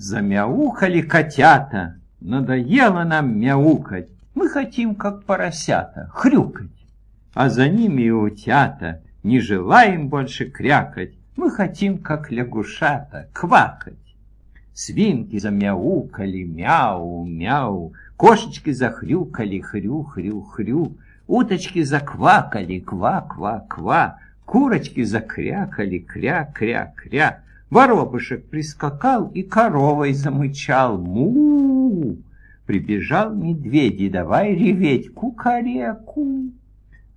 Замяукали котята, надоело нам мяукать. Мы хотим, как поросята, хрюкать. А за ними и утята, не желаем больше крякать. Мы хотим, как лягушата, квакать. Свинки замяукали, мяу, мяу, Кошечки захрюкали, хрю-хрю-хрю, Уточки заквакали, ква-ква-ква, Курочки закрякали, кря-кря-кря, Воробушек прискакал и коровой замычал, му Прибежал медведь давай реветь, кукареку.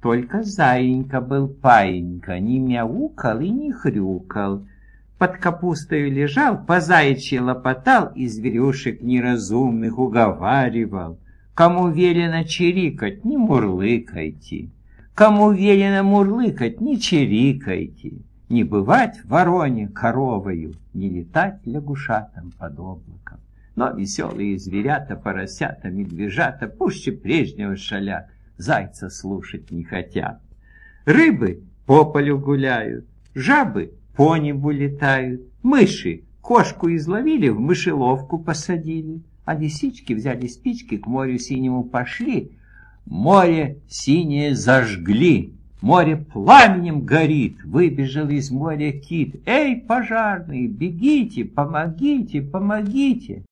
Только заинька был паинька, не мяукал и не хрюкал. Под капустой лежал, по заячьи лопотал и зверюшек неразумных уговаривал. Кому велено чирикать, не мурлыкайте. Кому велено мурлыкать, не чирикайте. Не бывать вороне коровою, не летать лягушатам под облаком. Но веселые зверята, поросята, медвежата пуще прежнего шалят, зайца слушать не хотят. Рыбы по полю гуляют, жабы по небу летают, мыши кошку изловили, в мышеловку посадили, а лисички взяли спички, к морю синему пошли, море синее зажгли, море пламенем горит, выбежал из моря кит. Эй, пожарные, бегите, помогите, помогите!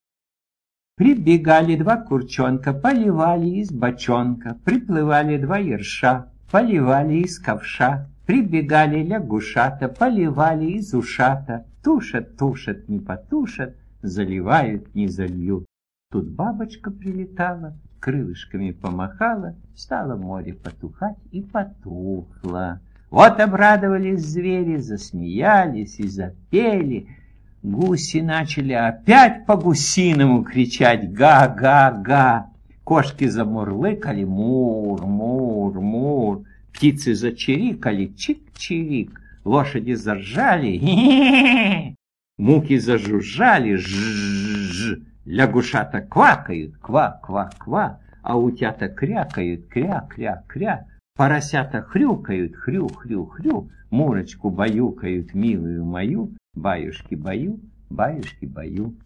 Прибегали два курчонка, поливали из бочонка, приплывали два ерша, поливали из ковша, прибегали лягушата, поливали из ушата, тушат, тушат, не потушат, заливают, не зальют. Тут бабочка прилетала, крылышками помахала, стало море потухать и потухло. Вот обрадовались звери, засмеялись и запели, Гуси начали опять по-гусиному кричать «Га-га-га!». Кошки замурлыкали «Мур, мур, мур!». Птицы зачирикали «Чик-чирик!». Лошади заржали Муки зажужжали «Ж-ж-ж!». Лягушата квакают «Ква-ква-ква!», а утята крякают «Кря-кря-кря!». Поросята хрюкают «Хрю-хрю-хрю!», Мурочку баюкают, милую мою, Баюшки-баю, баюшки-баю.